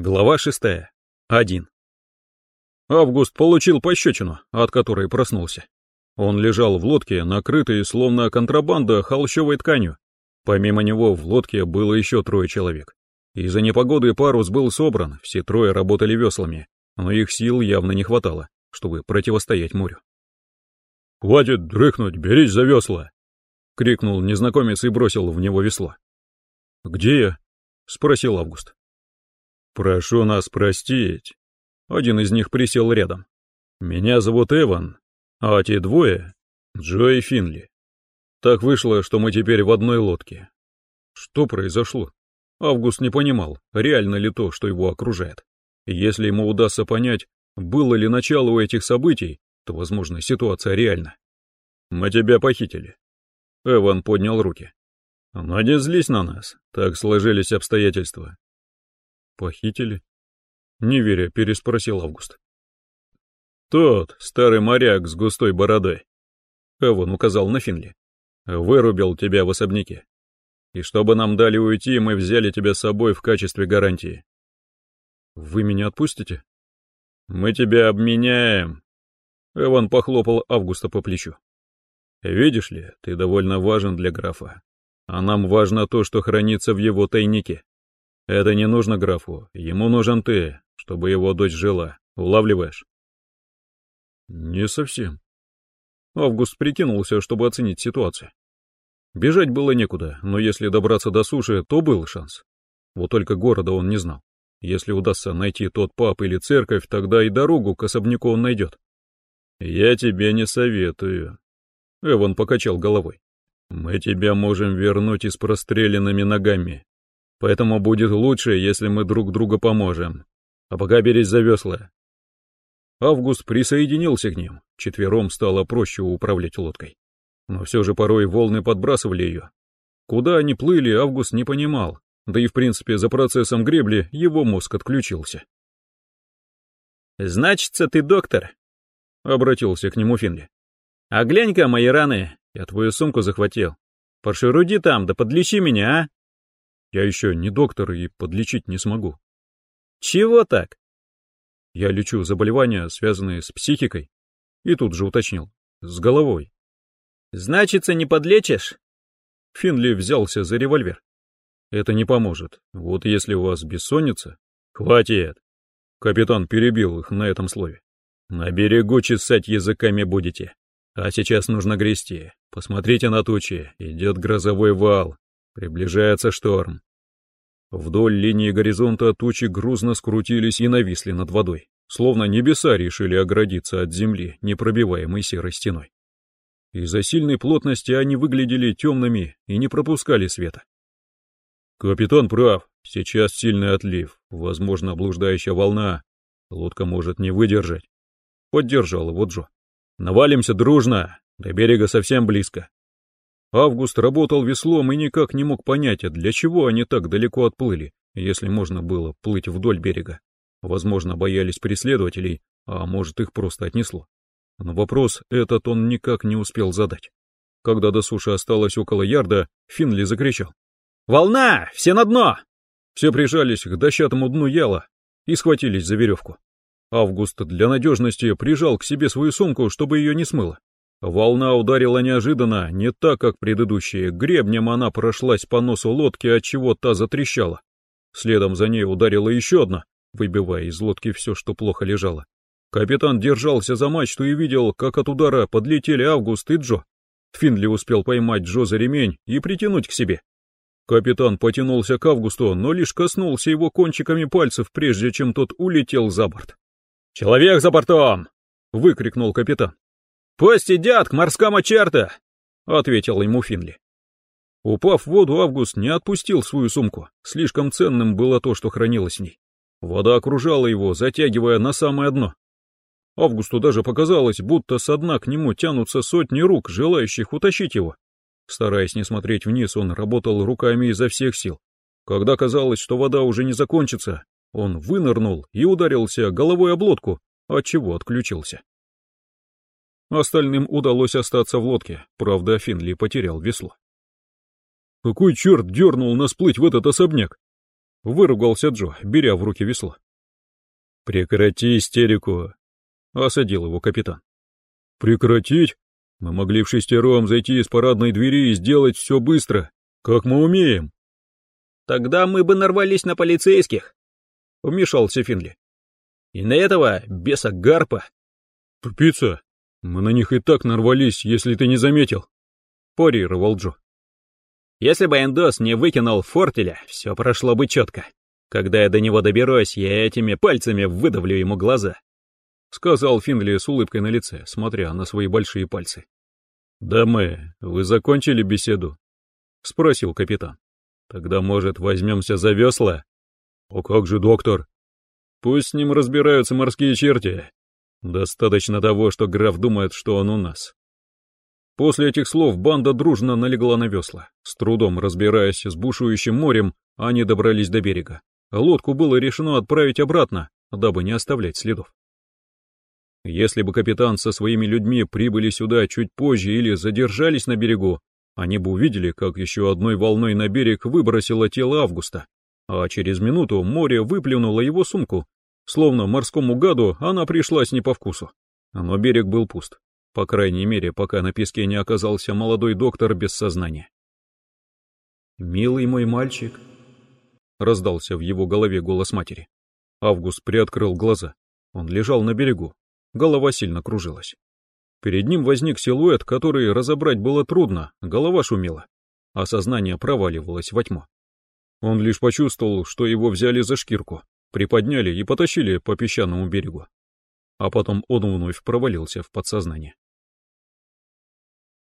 Глава шестая. Один. Август получил пощечину, от которой проснулся. Он лежал в лодке, накрытый, словно контрабанда, холщовой тканью. Помимо него в лодке было еще трое человек. Из-за непогоды парус был собран, все трое работали веслами, но их сил явно не хватало, чтобы противостоять морю. «Хватит дрыхнуть, берись за весла!» — крикнул незнакомец и бросил в него весло. «Где я?» — спросил Август. «Прошу нас простить». Один из них присел рядом. «Меня зовут Эван, а те двое — Джо и Финли. Так вышло, что мы теперь в одной лодке. Что произошло? Август не понимал, реально ли то, что его окружает. Если ему удастся понять, было ли начало у этих событий, то, возможно, ситуация реальна. «Мы тебя похитили». Эван поднял руки. «Но не на нас, так сложились обстоятельства. Похитили? Не веря, переспросил Август. Тот, старый моряк с густой бородой. Эван указал на Финли. Вырубил тебя в особняке. И чтобы нам дали уйти, мы взяли тебя с собой в качестве гарантии. Вы меня отпустите? Мы тебя обменяем. Эван похлопал Августа по плечу. Видишь ли, ты довольно важен для графа. А нам важно то, что хранится в его тайнике. Это не нужно графу, ему нужен ты, чтобы его дочь жила. Улавливаешь? Не совсем. Август прикинулся, чтобы оценить ситуацию. Бежать было некуда, но если добраться до суши, то был шанс. Вот только города он не знал. Если удастся найти тот пап или церковь, тогда и дорогу к особняку он найдет. «Я тебе не советую», — Эван покачал головой. «Мы тебя можем вернуть и с простреленными ногами. Поэтому будет лучше, если мы друг другу поможем. А пока берись за весла. Август присоединился к ним, четвером стало проще управлять лодкой. Но все же порой волны подбрасывали ее. Куда они плыли, Август не понимал, да и в принципе за процессом гребли его мозг отключился. «Значится, ты доктор?» — обратился к нему Финли. «А глянь-ка мои раны, я твою сумку захватил. Пошеруди там, да подлечи меня, а?» Я еще не доктор и подлечить не смогу. Чего так? Я лечу заболевания, связанные с психикой. И тут же уточнил. С головой. Значится, не подлечишь? Финли взялся за револьвер. Это не поможет. Вот если у вас бессонница... Хватит! Капитан перебил их на этом слове. На берегу чесать языками будете. А сейчас нужно грести. Посмотрите на тучи. Идет грозовой вал. Приближается шторм. Вдоль линии горизонта тучи грузно скрутились и нависли над водой, словно небеса решили оградиться от земли непробиваемой серой стеной. Из-за сильной плотности они выглядели темными и не пропускали света. «Капитан прав, сейчас сильный отлив, возможно, блуждающая волна, лодка может не выдержать», — поддержал его Джо. «Навалимся дружно, до берега совсем близко». Август работал веслом и никак не мог понять, а для чего они так далеко отплыли, если можно было плыть вдоль берега. Возможно, боялись преследователей, а может, их просто отнесло. Но вопрос этот он никак не успел задать. Когда до суши осталось около ярда, Финли закричал. «Волна! Все на дно!» Все прижались к дощатому дну яла и схватились за веревку. Август для надежности прижал к себе свою сумку, чтобы ее не смыло. Волна ударила неожиданно, не так, как предыдущие. Гребнем она прошлась по носу лодки, отчего та затрещала. Следом за ней ударила еще одна, выбивая из лодки все, что плохо лежало. Капитан держался за мачту и видел, как от удара подлетели Август и Джо. Финли успел поймать Джо за ремень и притянуть к себе. Капитан потянулся к Августу, но лишь коснулся его кончиками пальцев, прежде чем тот улетел за борт. «Человек за бортом!» — выкрикнул капитан. «Пусть идят к морскому черту!» — ответил ему Финли. Упав в воду, Август не отпустил свою сумку. Слишком ценным было то, что хранилось в ней. Вода окружала его, затягивая на самое дно. Августу даже показалось, будто со дна к нему тянутся сотни рук, желающих утащить его. Стараясь не смотреть вниз, он работал руками изо всех сил. Когда казалось, что вода уже не закончится, он вынырнул и ударился головой об лодку, отчего отключился. Остальным удалось остаться в лодке, правда, Финли потерял весло. «Какой черт дернул нас плыть в этот особняк?» Выругался Джо, беря в руки весло. «Прекрати истерику!» — осадил его капитан. «Прекратить? Мы могли в шестером зайти из парадной двери и сделать все быстро, как мы умеем». «Тогда мы бы нарвались на полицейских», — вмешался Финли. «И на этого беса Гарпа». «Тупица, мы на них и так нарвались, если ты не заметил», — парировал Джо. «Если бы Эндос не выкинул фортеля, все прошло бы четко. Когда я до него доберусь, я этими пальцами выдавлю ему глаза», — сказал Финли с улыбкой на лице, смотря на свои большие пальцы. «Дамы, вы закончили беседу?» — спросил капитан. «Тогда, может, возьмемся за весла?» «А как же доктор?» «Пусть с ним разбираются морские черти. Достаточно того, что граф думает, что он у нас». После этих слов банда дружно налегла на весла. С трудом разбираясь с бушующим морем, они добрались до берега. Лодку было решено отправить обратно, дабы не оставлять следов. Если бы капитан со своими людьми прибыли сюда чуть позже или задержались на берегу, они бы увидели, как еще одной волной на берег выбросило тело Августа, а через минуту море выплюнуло его сумку, словно морскому гаду она пришлась не по вкусу. Но берег был пуст, по крайней мере, пока на песке не оказался молодой доктор без сознания. «Милый мой мальчик», — раздался в его голове голос матери. Август приоткрыл глаза. Он лежал на берегу. Голова сильно кружилась. Перед ним возник силуэт, который разобрать было трудно, голова шумела, а сознание проваливалось во тьму. Он лишь почувствовал, что его взяли за шкирку, приподняли и потащили по песчаному берегу. А потом он вновь провалился в подсознание.